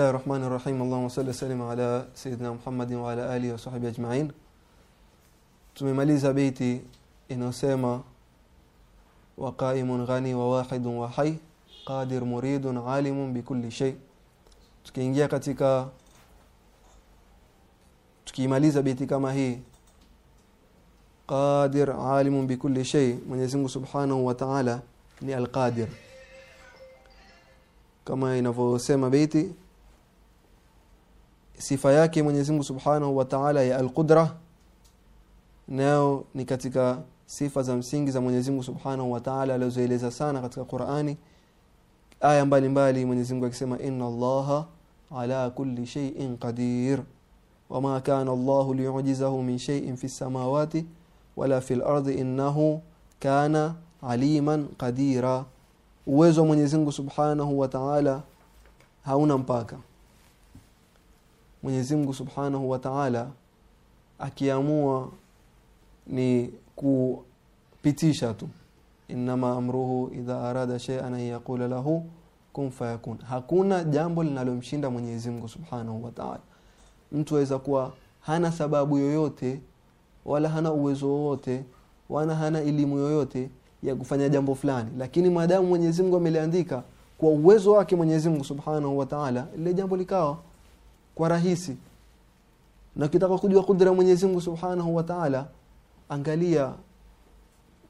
الله الرحمن الرحيم اللهم صل وسلم على سيدنا محمد وعلى اله وصحبه اجمعين تمماليزا بيتي انوسيما وقائم غني وواحد وحي قادر مريد عالم بكل شيء تكينجيا كاتيكا تكيماليزا بيتي كما هي قادر عالم بكل شيء من يزنغ سبحانه وتعالى ني القادر كما ينفو سيما بيتي sifa yake Mwenyezi Mungu Subhanahu wa Ta'ala ya al-Qudra nao ni katika sifa za msingi za Mwenyezi Mungu Subhanahu wa Ta'ala alizoeleza sana katika Qur'ani aya mbalimbali Mwenyezi Mungu akisema inna Allaha ala kulli shay'in qadir wama kana Allahu liyu'jizahu min shay'in fis samawati wala fil ardi innahu kana aliman qadira. Uwezo wa Mwenyezi Mungu Subhanahu wa Ta'ala hauna mpaka Mwenyezi Mungu Subhanahu wa Ta'ala akiamua ni kupitisha tu. Inma amruhu idha arada shay'an an yaqula lahu kun fayakun. Hakuna jambo linalomshinda Mwenyezi Mungu Subhanahu wa Ta'ala. Mtu aweza kuwa hana sababu yoyote wala hana uwezo wowote wala hana elimu yoyote ya kufanya jambo fulani. Lakini maadamu Mwenyezi Mungu ameliandika kwa uwezo wake Mwenyezi Mungu Subhanahu wa Ta'ala ile jambo likawa kwa rahisi. Na kitaka kujua kudra Mwenyezi Mungu Subhanahu wa Ta'ala angalia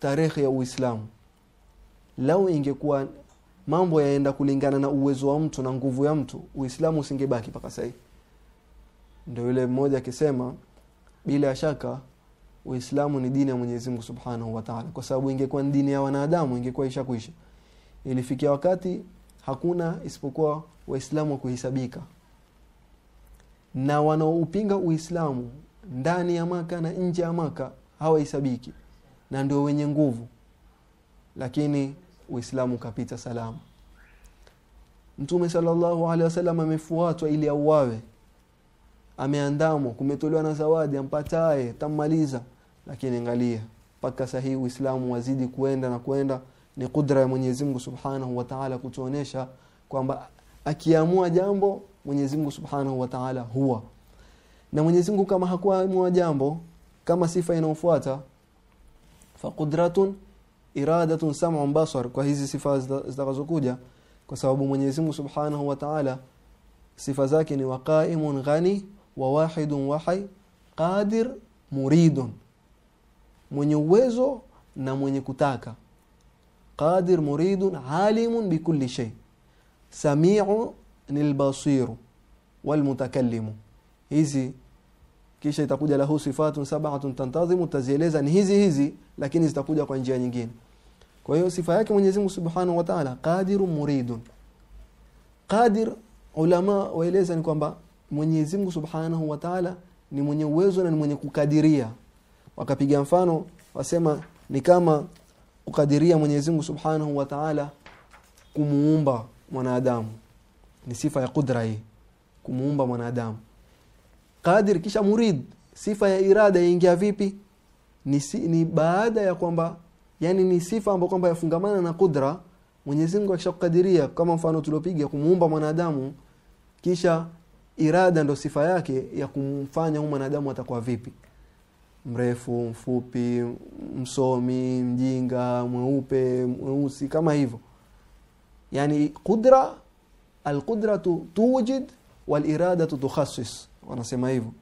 tarehe ya Uislamu. Lau ingekuwa mambo yaenda kulingana na uwezo wa mtu na nguvu ya mtu Uislamu usingebaki mpaka sasa ndio yule mmoja akisema bila shaka Uislamu ni dini ya Mwenyezi Mungu Subhanahu wa Ta'ala. Kwa sababu ingekuwa ni dini ya wanadamu ingekuwa ishakuisha. Ilifikia wakati hakuna isipokuwa waislamu wa kuhesabika na wanaoupinga Uislamu ndani ya maka na nje ya maka hawahesabiki na ndio wenye nguvu. Lakini Uislamu ukapita salama. Mtume sallallahu alaihi wasallam amefuatwa ili auawe. Ameandamwa kumetolewa na zawadi ampataye tammaliza. Lakini angalia mpaka sahihi Uislamu wazidi kuenda na kuenda. Ni kudra ya Mwenyezi Mungu Subhanahu wa Ta'ala kutuonesha kwamba akiamua jambo Mwenyezi Mungu Subhanahu wa Ta'ala huwa. Na Mwenyezi Mungu kama hakuamua jambo kama sifa inayofuata fa qudratun iradatun sam'un basar kwa hizi sifa zitakazokuja kwa sababu Mwenyezi Mungu Subhanahu wa Ta'ala sifa zake ni waqaimun ghani wa wahidun wahai qadir muridun. Mwenye uwezo na mwenye kutaka. Qadir muridun alimun bikulli shay. Samiu nilbasiru walmutakallimu. Hizi kisha itakuja lahu sifatun sab'atun tantazimu tazieleza ni hizi hizi lakini zitakuja kwa njia nyingine. Kwa hiyo sifa yake Mwenyezi Mungu Subhanahu wa Ta'ala qadiru muridun. Qadir ulama waeleza ni kwamba Mwenyezi Mungu Subhanahu wa Ta'ala ni mwenye uwezo na ni mwenye kukadiria. Wakapiga mfano wasema ni kama kukadiria Mwenyezi Mungu Subhanahu wa Ta'ala kumuumba mwanadamu ni sifa ya kudra hii kumuumba mwanadamu. Qadir kisha murid sifa ya irada yaingia vipi? Ni, si, ni baada ya kwamba yani ni sifa ambayo kwamba yafungamana na kudra Mwenyezi Mungu akishakukadiria kama mfano tuliopiga kumuumba mwanadamu kisha irada ndo sifa yake ya kumfanya huyu mwanadamu atakuwa vipi? Mrefu mfupi msomi mjinga mweupe mweusi kama hivyo. Yani qudra alqudratu tujid waliradatu tukhassis wanasema hivyo.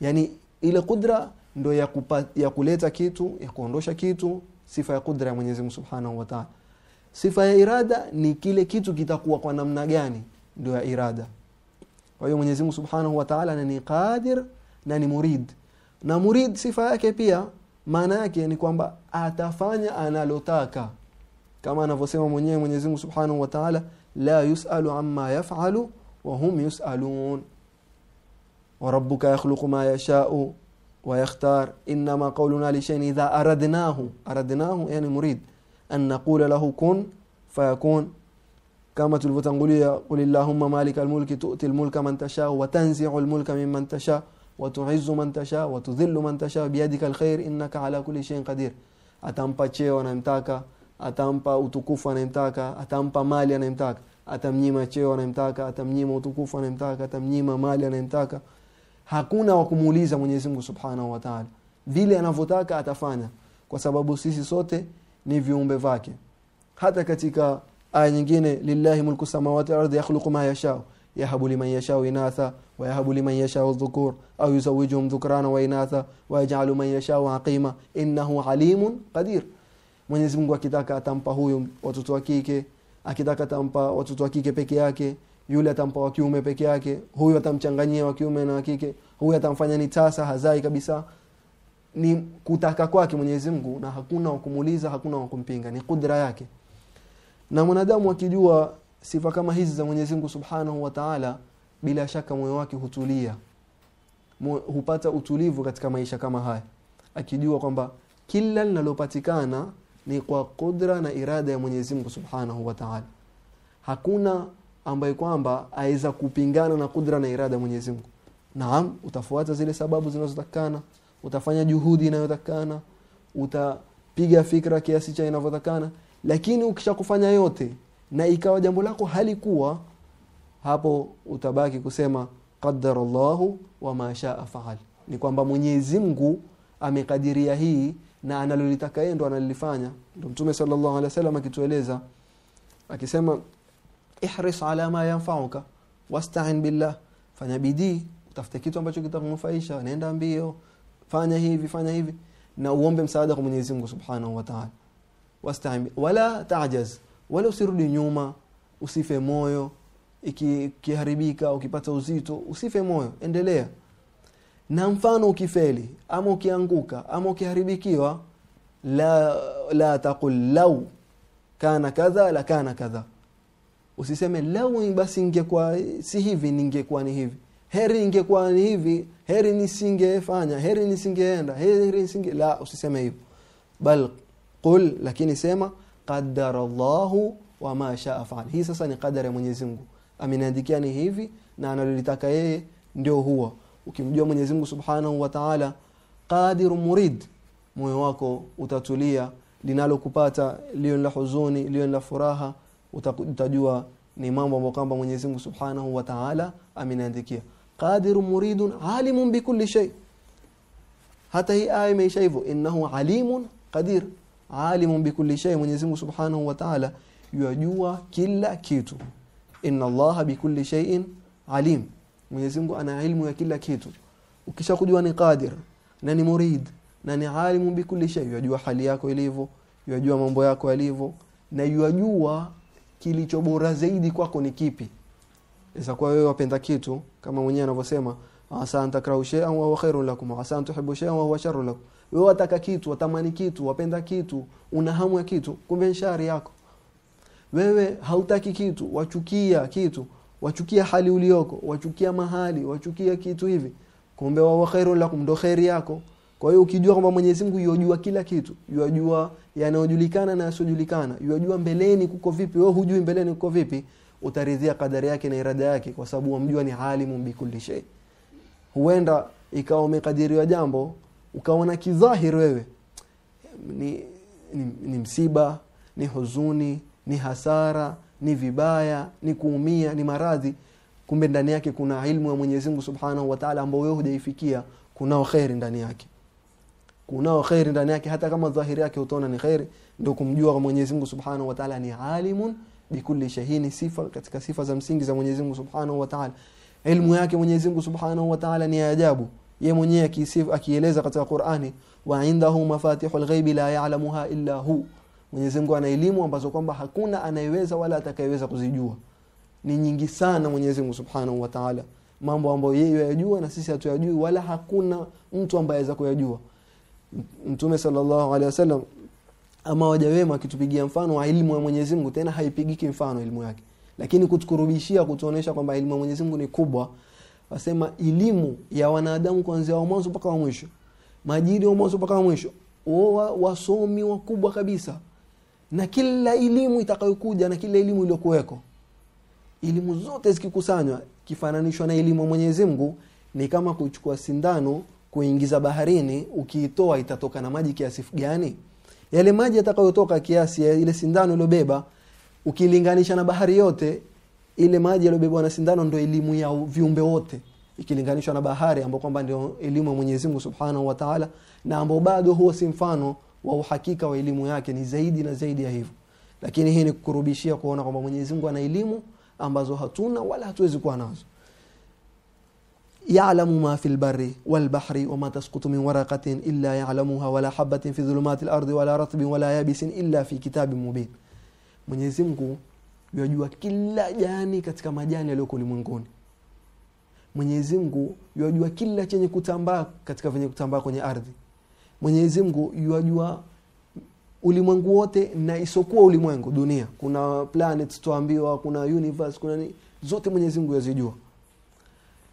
Yani ile kudra ndo ya, kupa, ya kuleta kitu ya kuondosha kitu sifa ya kudra ya Mwenyezi Mungu Subhanahu wa Ta'ala. Sifa ya irada ni kile kitu kitakuwa kwa namna gani? Ndio ya irada. Kwa hiyo Mwenyezi Mungu Subhanahu wa Ta'ala ni qadir na ni murid. Na murid sifa yake pia maana yake ni kwamba atafanya analotaka. Kama anavyosema mwenyewe Mwenyezi Mungu Subhanahu wa Ta'ala لا يسأل عما يفعل وهم يسألون. وربك يخلق ما يشاء ويختار. إنما قولنا لشيء إذا أردناه أردناه يعني مريد. أن نقول له كن فيكون. كما تلفتنقولية قل اللهم مالك الملك تؤتي الملك من تشاء وتنزع الملك ممن تشاء وتعز من تشاء وتذل من تشاء. بيدك الخير إنك على كل شيء قدير. atampa cheo anayemtaka atampa utukufu anayemtaka atampa mali anayemtaka atamnyima cheo anayemtaka atamnyima utukufu anayemtaka atamnyima mali anayemtaka hakuna wa kumuuliza mwenyezi mungu subhanahu wa taala vile anavyotaka atafanya kwa sababu sisi sote ni viumbe vyake hata katika aya nyingine lillahi mulku samawati walardi yakhluqu ma yashau yahabu liman yashau inatha wayahabu liman yashau dhukur au yuzawijuhum dhukrana wa inatha wayajalu man yashau aqima innahu alimun qadir mwenyezi mungu akitaka atampa huyu watoto wa kike akitaka atampa watoto wa kike peke yake yule atampa wa kiume peke yake huyu atamchanganyia wa kiume na wa kike huyu atamfanya ni tasa hazai kabisa. Ni kutaka kwake mwenyezi mungu na hakuna wa kumuuliza hakuna wa kumpinga ni kudra yake. Na mwanadamu akijua sifa kama hizi za mwenyezi mungu subhanahu wa taala bila shaka moyo wake hutulia. Hupata utulivu katika maisha kama haya. Akijua kwamba kila linalopatikana ni kwa kudra na irada ya mwenyezi mungu subhanahu wa taala. Hakuna ambaye kwamba aweza kupingana na kudra na irada ya mwenyezi mungu. Naam utafuata zile sababu zinazotakana utafanya juhudi inayotakana utapiga fikra kiasi cha inavyotakana lakini ukisha kufanya yote na ikawa jambo lako halikuwa hapo utabaki kusema qaddarallahu wa ma shaa faal. Ni kwamba mwenyezi mungu amekadiria hii na analolitaka yeye ndo analifanya ndo mtume sallallahu alaihi wasallam akitueleza akisema ihris ala ma yanfauka wastain billah fanya bidii utafute kitu ambacho kitakunufaisha nenda mbio fanya hivi fanya hivi na uombe msaada kwa mwenyezi mungu subhanahu wa taala. Wastain wala tajaz wala usirudi nyuma usife moyo iki- ikiharibika ukipata uzito usife moyo endelea na mfano ukifeli ama ukianguka ama ukiharibikiwa la, la taqul lau kana kadha la kana kadha. Usiseme lau basi ingekuwa si hivi ningekuwa ni hivi. Heri ingekuwa ni hivi heri nisingefanya heri nisingeenda heri nisinge la usiseme hivyo. Bal qul lakini sema qaddara llahu wama shaa faal. Hii sasa ni qadari ya mwenyezi mungu. Ameniandikia ni hivi na analolitaka yeye ndio huwa ukimjua mwenyezi mungu subhanahu wa taala qadir murid moyo wako utatulia linalokupata liyo la huzuni liyo la furaha utajua ni mambo ambayo kwamba mwenyezi mungu subhanahu wa taala ameniandikia. Qadir muridun alimun bikulli shay. Hata hii aya imeisha hivyo innahu alimun qadir alimun bikulli shay. Mwenyezi mungu subhanahu wa taala yajua kila kitu. Inna allaha bikulli shay'in alim mwenyezi mungu ana ilmu ya kila kitu. Ukisha kujua ni qadir na ni murid na ni alimu bikulli shay yajua hali yako ilivyo yajua mambo yako yalivyo na yajua kilicho bora zaidi kwako ni kipi. Sasa kwa wewe wapenda kitu kama mwenyewe anavyosema asa an takrahu shay'an wa huwa khairun lakum asa an tuhibbu shay'an wa huwa sharrun lakum. Wewe wataka kitu watamani kitu wapenda kitu una hamu ya kitu kumbe ni shari yako. Wewe hautaki kitu wachukia kitu wachukia hali ulioko wachukia mahali wachukia kitu hivi. Kumbe wa khairun lakum ndo khairi yako. Kwa hiyo ukijua kwamba Mwenyezi Mungu yajua kila kitu yajua yanayojulikana na yasiojulikana yajua mbeleni kuko vipi wewe hujui mbeleni kuko vipi utaridhia kadari yake na irada yake kwa sababu wamjua ni alimu bikulli shay. Huenda ikawa umekadiriwa jambo ukaona kidhahiri wewe. Ni, ni, ni msiba ni huzuni ni hasara ni vibaya ni kuumia ni maradhi. Kumbe ndani yake kuna ilmu ya Mwenyezi Mungu Subhanahu wa Ta'ala ambao wewe hujaifikia kunao khairi ndani yake. Kunao khairi ndani yake hata kama dhahiri yake utaona ni khairi ndio kumjua kwa Mwenyezi Mungu Subhanahu wa Ta'ala ni alimun bikulli shahini sifa katika sifa za msingi za Mwenyezi Mungu Subhanahu wa Ta'ala. Ilmu yake Mwenyezi Mungu Subhanahu wa Ta'ala ni ajabu. Ye mwenyewe akieleza katika Qur'ani wa indahu mafatihul ghaibi la ya'lamuha illa hu Mwenyezi Mungu ana elimu ambazo kwamba hakuna anayeweza wala atakayeweza kuzijua. Ni nyingi sana Mwenyezi Mungu Subhanahu wa Ta'ala. Mambo ambayo yeye yajua na sisi hatuyajui wala hakuna mtu ambaye aweza kuyajua. Mtume sallallahu alaihi wasallam ama waja wema akitupigia mfano wa elimu ya Mwenyezi Mungu tena haipigiki mfano elimu yake. Lakini kutukurubishia kutuonesha kwamba elimu ya Mwenyezi Mungu ni kubwa wasema elimu ya wanadamu kuanzia wa mwanzo mpaka wa mwisho. Majiri wa mwanzo mpaka wa mwisho. Wa, wasomi wakubwa kabisa na kila elimu itakayokuja na kila elimu iliyokuweko elimu zote zikikusanywa kifananishwa na elimu ya Mwenyezi Mungu ni kama kuchukua sindano kuingiza baharini ukiitoa itatoka na maji kiasi gani? Yale maji yatakayotoka kiasi ya ile sindano iliyobeba ukilinganisha na bahari yote ile maji yaliyobebwa na sindano ndio elimu ya viumbe wote ikilinganishwa na bahari ambao kwamba ndio elimu ya mwenyezimgu Subhanahu wataala na ambao bado huo si mfano wa uhakika wa elimu yake ni zaidi na zaidi ya hivyo lakini hii ni kukurubishia kuona kwamba Mwenyezi Mungu ana elimu ambazo hatuna wala hatuwezi kuwa nazo يعلم ما في البر والبحر وما تسقط من ورقة إلا يعلمها ولا حبة في ظلمات الأرض ولا رطب ولا يابس إلا في كتاب مبين Mwenyezi Mungu yajua kila jani katika majani yaliyoko ulimwenguni. Mwenyezi Mungu yajua kila chenye kutambaa katika venye kutambaa kwenye ardhi. Mwenyezi Mungu yajua ulimwengu wote na isokuwa ulimwengu dunia. Kuna planets tuambiwa, kuna universe, kuna ni zote Mwenyezi Mungu yazijua.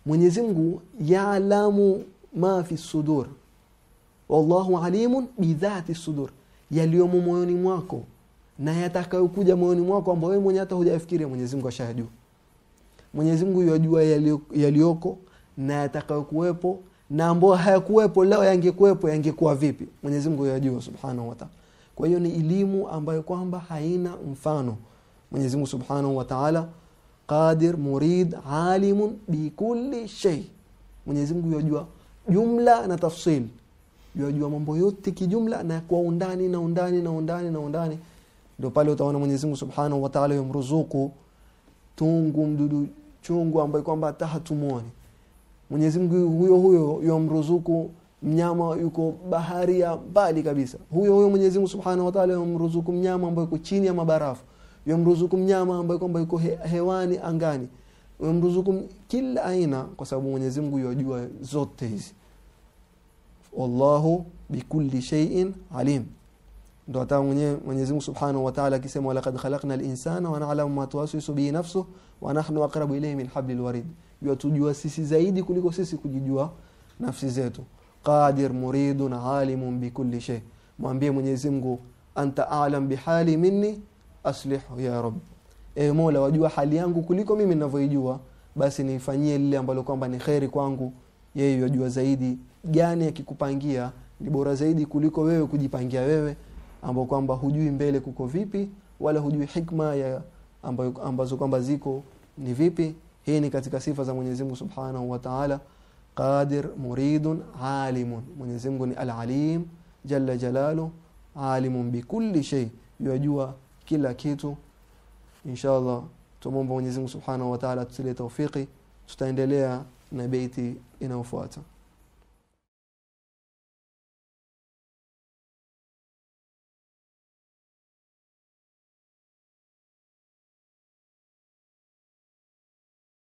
Mwenyezi Mungu yaalamu ma fi sudur, wallahu alimun bidhati sudur, yaliyomo moyoni mwako na yatakayokuja moyoni mwako ambao wewe mwenyewe hata hujafikiria, Mwenyezi Mungu ashayajua. Mwenyezi Mungu yajua yaliyoko na yatakayokuwepo na ambao hayakuwepo leo yangekuwepo yangekuwa vipi, Mwenyezi Mungu yajua subhanahu wataala. Kwa hiyo ni elimu ambayo kwamba haina mfano. Mwenyezi Mungu subhanahu wataala qadir murid alimun bikuli shei mwenyezi mungu yajua jumla na tafsil. Yajua mambo yote kijumla na kwa undani na undani na undani na undani. Ndio pale utaona mwenyezi mungu subhanahu wataala yamruzuku tungu mdudu chungu ambayo kwamba hata hatumwoni mwenyezi mungu huyo huyo yamruzuku mnyama yuko bahari ya mbali kabisa. Huyo huyo mwenyezi mungu subhanahu wa taala yamruzuku mnyama ambaye yuko chini ya mabarafu. Yamruzuku mnyama ambaye kwamba yuko he, hewani angani. Yamruzuku kila aina kwa sababu Mwenyezi Mungu yajua zote hizi. Wallahu bikulli shay'in alim. Ndo hata mwenyewe Mwenyezi Mungu Subhanahu wa Ta'ala akisema walaqad khalaqna al-insana wa na'lamu ma tuwaswisu bihi nafsuhu wa nahnu aqrabu ilayhi min hablil warid yatujua sisi zaidi kuliko sisi kujijua nafsi zetu. Qadir muridun alimun bikulli shay. Mwambie Mwenyezi Mungu anta a'lam bihali minni aslihu ya rab e mola wajua hali yangu kuliko mimi ninavyojua basi nifanyie lile ambalo kwamba ni kheri kwangu. Yeye yajua zaidi gani akikupangia ni bora zaidi kuliko wewe kujipangia wewe ambao kwamba hujui mbele kuko vipi wala hujui hikma ya ambazo kwamba ziko ni vipi hii ni katika sifa za Mwenyezi Mungu Subhanahu wa Ta'ala. Qadir muridun alimun. Mwenyezi Mungu ni alalim jalla jalalu alimun bikulli shay. Yajua kila kitu. Inshallah tumomba Mwenyezi Mungu Subhanahu wa Ta'ala tusilie tawfiki. Tutaendelea na beiti inayofuata